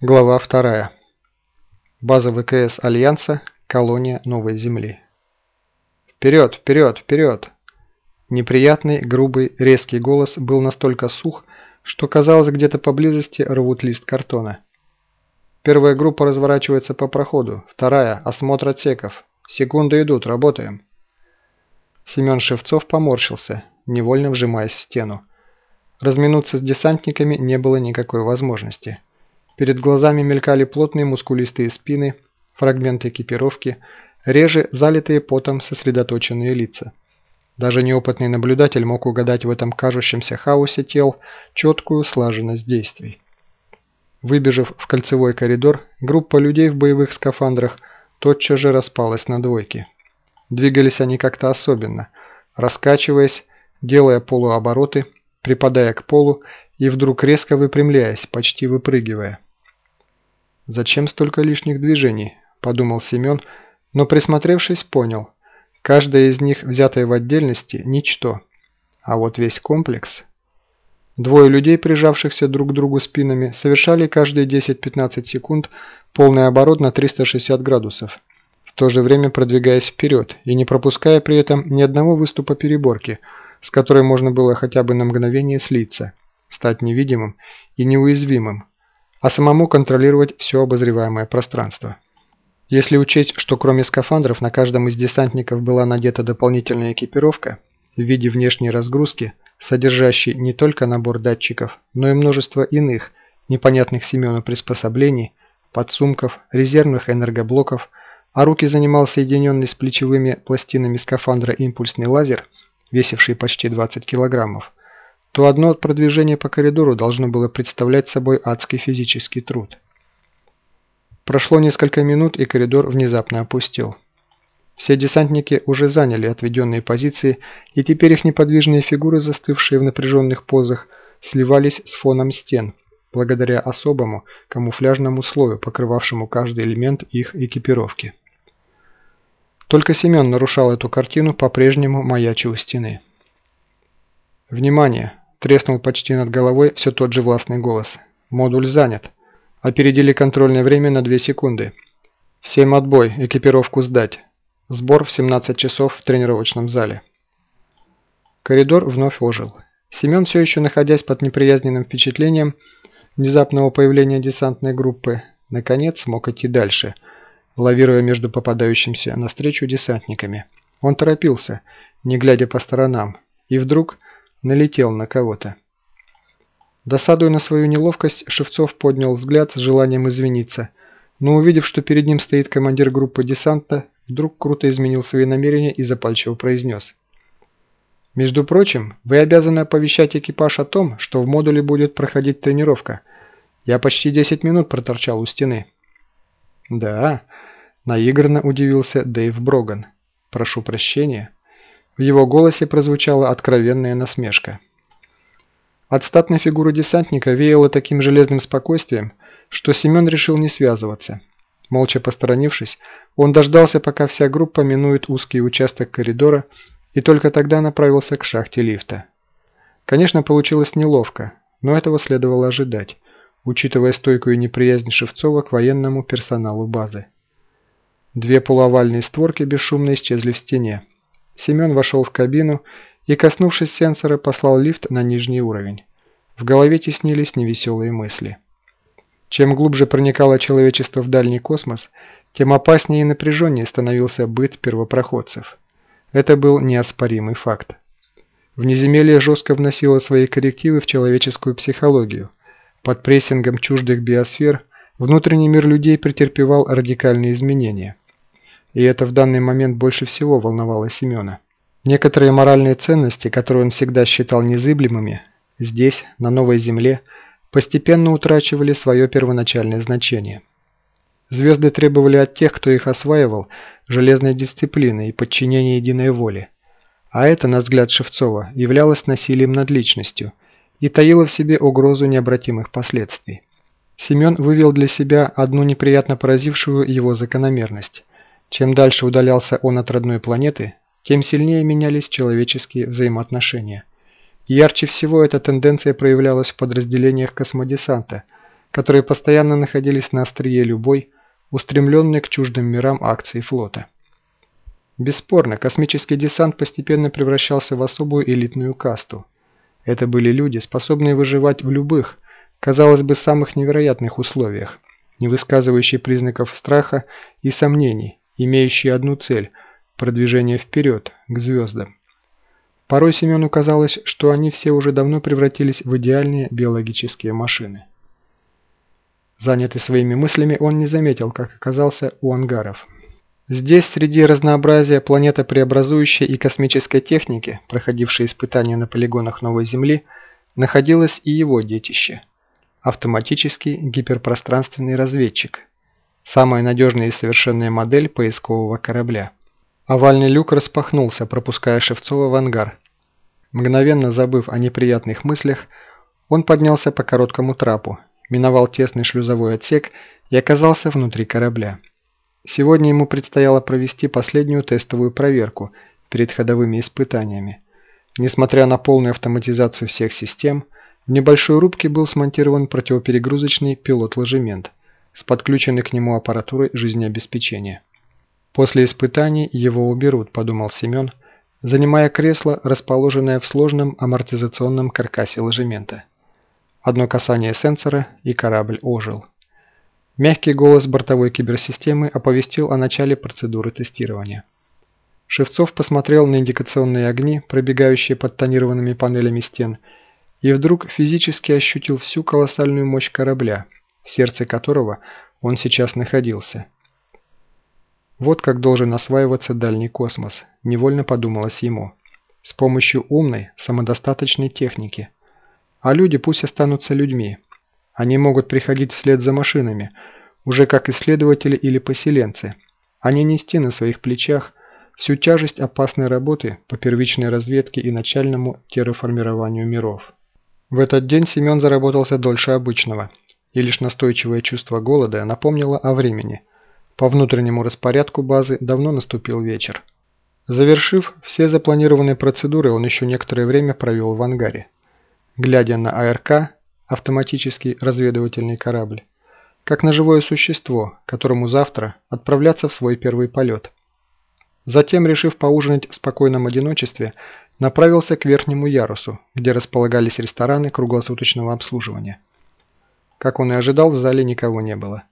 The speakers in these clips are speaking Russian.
Глава 2. База ВКС Альянса, колония Новой Земли. «Вперед, вперед, вперед!» Неприятный, грубый, резкий голос был настолько сух, что казалось, где-то поблизости рвут лист картона. Первая группа разворачивается по проходу, вторая – осмотр отсеков. Секунды идут, работаем. Семен Шевцов поморщился, невольно вжимаясь в стену. Разминуться с десантниками не было никакой возможности. Перед глазами мелькали плотные мускулистые спины, фрагменты экипировки, реже залитые потом сосредоточенные лица. Даже неопытный наблюдатель мог угадать в этом кажущемся хаосе тел четкую слаженность действий. Выбежав в кольцевой коридор, группа людей в боевых скафандрах тотчас же распалась на двойки. Двигались они как-то особенно, раскачиваясь, делая полуобороты, припадая к полу и вдруг резко выпрямляясь, почти выпрыгивая. «Зачем столько лишних движений?» – подумал Семен, но присмотревшись понял. Каждая из них, взятая в отдельности, – ничто. А вот весь комплекс... Двое людей, прижавшихся друг к другу спинами, совершали каждые 10-15 секунд полный оборот на 360 градусов, в то же время продвигаясь вперед и не пропуская при этом ни одного выступа переборки, с которой можно было хотя бы на мгновение слиться, стать невидимым и неуязвимым, а самому контролировать все обозреваемое пространство. Если учесть, что кроме скафандров на каждом из десантников была надета дополнительная экипировка в виде внешней разгрузки, содержащей не только набор датчиков, но и множество иных, непонятных Семену приспособлений, подсумков, резервных энергоблоков, а руки занимал соединенный с плечевыми пластинами скафандра импульсный лазер, весивший почти 20 килограммов, то одно продвижение по коридору должно было представлять собой адский физический труд. Прошло несколько минут, и коридор внезапно опустел. Все десантники уже заняли отведенные позиции, и теперь их неподвижные фигуры, застывшие в напряженных позах, сливались с фоном стен, благодаря особому камуфляжному слою, покрывавшему каждый элемент их экипировки. Только Семен нарушал эту картину, по-прежнему маяча у стены. «Внимание! Треснул почти над головой все тот же властный голос. «Модуль занят. Опередили контрольное время на 2 секунды. Всем отбой, экипировку сдать. Сбор в 17 часов в тренировочном зале». Коридор вновь ожил. Семен, все еще находясь под неприязненным впечатлением внезапного появления десантной группы, наконец смог идти дальше, лавируя между попадающимся навстречу десантниками. Он торопился, не глядя по сторонам, и вдруг налетел на кого-то. Досадуя на свою неловкость, Шевцов поднял взгляд с желанием извиниться, но увидев, что перед ним стоит командир группы десанта, вдруг круто изменил свои намерения и запальчиво произнес. «Между прочим, вы обязаны оповещать экипаж о том, что в модуле будет проходить тренировка. Я почти 10 минут проторчал у стены». «Да», – наигранно удивился Дэйв Броган. «Прошу прощения». В его голосе прозвучала откровенная насмешка. От статной фигуры десантника веяло таким железным спокойствием, что Семен решил не связываться. Молча посторонившись, он дождался, пока вся группа минует узкий участок коридора, и только тогда направился к шахте лифта. Конечно, получилось неловко, но этого следовало ожидать, учитывая стойкую неприязнь Шевцова к военному персоналу базы. Две полуовальные створки бесшумно исчезли в стене, Семен вошел в кабину и, коснувшись сенсора, послал лифт на нижний уровень. В голове теснились невеселые мысли. Чем глубже проникало человечество в дальний космос, тем опаснее и напряженнее становился быт первопроходцев. Это был неоспоримый факт. Внеземелье жестко вносило свои коррективы в человеческую психологию. Под прессингом чуждых биосфер внутренний мир людей претерпевал радикальные изменения – и это в данный момент больше всего волновало Семена. Некоторые моральные ценности, которые он всегда считал незыблемыми, здесь, на новой земле, постепенно утрачивали свое первоначальное значение. Звезды требовали от тех, кто их осваивал, железной дисциплины и подчинения единой воле. А это, на взгляд Шевцова, являлось насилием над личностью и таило в себе угрозу необратимых последствий. Семен вывел для себя одну неприятно поразившую его закономерность. Чем дальше удалялся он от родной планеты, тем сильнее менялись человеческие взаимоотношения. ярче всего эта тенденция проявлялась в подразделениях космодесанта, которые постоянно находились на острие любой, устремленной к чуждым мирам акции флота. Бесспорно, космический десант постепенно превращался в особую элитную касту. Это были люди, способные выживать в любых, казалось бы, самых невероятных условиях, не высказывающие признаков страха и сомнений, имеющие одну цель – продвижение вперед, к звездам. Порой Семену казалось, что они все уже давно превратились в идеальные биологические машины. Занятый своими мыслями, он не заметил, как оказался у ангаров. Здесь, среди разнообразия планетопреобразующей и космической техники, проходившей испытания на полигонах Новой Земли, находилось и его детище – автоматический гиперпространственный разведчик, самая надежная и совершенная модель поискового корабля. Овальный люк распахнулся, пропуская Шевцова в ангар. Мгновенно забыв о неприятных мыслях, он поднялся по короткому трапу, миновал тесный шлюзовой отсек и оказался внутри корабля. Сегодня ему предстояло провести последнюю тестовую проверку перед ходовыми испытаниями. Несмотря на полную автоматизацию всех систем, в небольшой рубке был смонтирован противоперегрузочный пилот-ложемент с подключенной к нему аппаратурой жизнеобеспечения. «После испытаний его уберут», – подумал Семен, занимая кресло, расположенное в сложном амортизационном каркасе ложемента. Одно касание сенсора, и корабль ожил. Мягкий голос бортовой киберсистемы оповестил о начале процедуры тестирования. Шевцов посмотрел на индикационные огни, пробегающие под тонированными панелями стен, и вдруг физически ощутил всю колоссальную мощь корабля, в сердце которого он сейчас находился. Вот как должен осваиваться дальний космос, невольно подумалось ему. С помощью умной, самодостаточной техники – а люди пусть останутся людьми. Они могут приходить вслед за машинами, уже как исследователи или поселенцы, а не нести на своих плечах всю тяжесть опасной работы по первичной разведке и начальному терраформированию миров. В этот день Семен заработался дольше обычного, и лишь настойчивое чувство голода напомнило о времени. По внутреннему распорядку базы давно наступил вечер. Завершив все запланированные процедуры, он еще некоторое время провел в ангаре глядя на АРК, автоматический разведывательный корабль, как на живое существо, которому завтра отправляться в свой первый полет. Затем, решив поужинать в спокойном одиночестве, направился к верхнему ярусу, где располагались рестораны круглосуточного обслуживания. Как он и ожидал, в зале никого не было.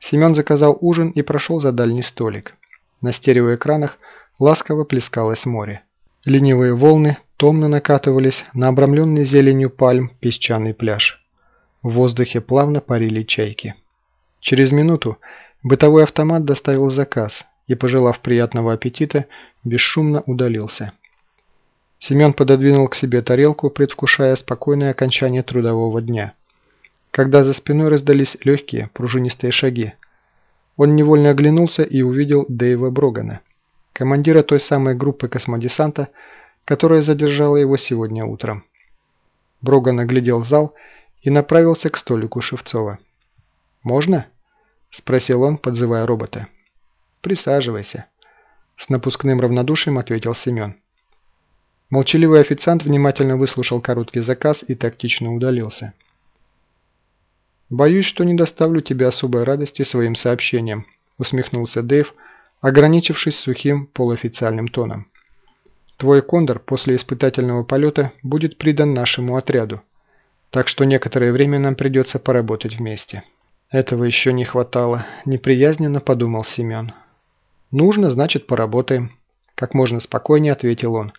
Семен заказал ужин и прошел за дальний столик. На стереоэкранах ласково плескалось море. Ленивые волны томно накатывались на обрамленный зеленью пальм песчаный пляж. В воздухе плавно парили чайки. Через минуту бытовой автомат доставил заказ и, пожелав приятного аппетита, бесшумно удалился. Семен пододвинул к себе тарелку, предвкушая спокойное окончание трудового дня. Когда за спиной раздались легкие, пружинистые шаги, он невольно оглянулся и увидел Дэйва Брогана командира той самой группы космодесанта, которая задержала его сегодня утром. Броган оглядел зал и направился к столику Шевцова. «Можно?» – спросил он, подзывая робота. «Присаживайся», – с напускным равнодушием ответил Семен. Молчаливый официант внимательно выслушал короткий заказ и тактично удалился. «Боюсь, что не доставлю тебе особой радости своим сообщением», – усмехнулся Дэйв, – ограничившись сухим полуофициальным тоном. Твой кондор после испытательного полета будет придан нашему отряду, так что некоторое время нам придется поработать вместе. Этого еще не хватало, неприязненно подумал Семен. Нужно, значит поработаем. Как можно спокойнее ответил он.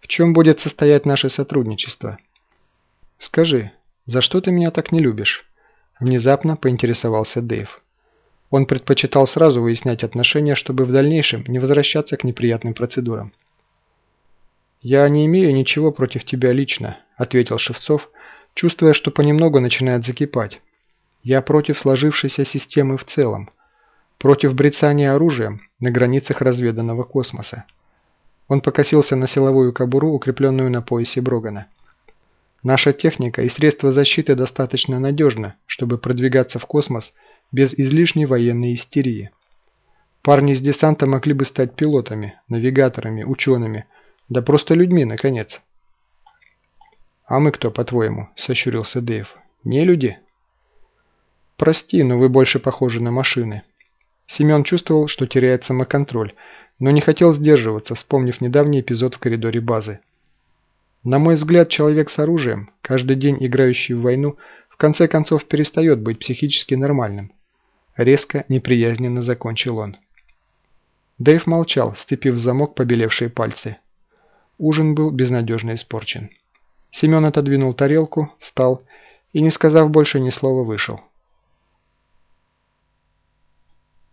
В чем будет состоять наше сотрудничество? Скажи, за что ты меня так не любишь? Внезапно поинтересовался Дэйв. Он предпочитал сразу выяснять отношения, чтобы в дальнейшем не возвращаться к неприятным процедурам. «Я не имею ничего против тебя лично», – ответил Шевцов, чувствуя, что понемногу начинает закипать. «Я против сложившейся системы в целом, против брецания оружием на границах разведанного космоса». Он покосился на силовую кобуру, укрепленную на поясе Брогана. «Наша техника и средства защиты достаточно надежны, чтобы продвигаться в космос – без излишней военной истерии. Парни из десанта могли бы стать пилотами, навигаторами, учеными, да просто людьми, наконец. «А мы кто, по-твоему?» – сощурился Дэйв. «Не люди?» «Прости, но вы больше похожи на машины». Семен чувствовал, что теряет самоконтроль, но не хотел сдерживаться, вспомнив недавний эпизод в коридоре базы. На мой взгляд, человек с оружием, каждый день играющий в войну, в конце концов перестает быть психически нормальным. Резко, неприязненно закончил он. Дэйв молчал, сцепив замок побелевшие пальцы. Ужин был безнадежно испорчен. Семен отодвинул тарелку, встал и, не сказав больше ни слова, вышел.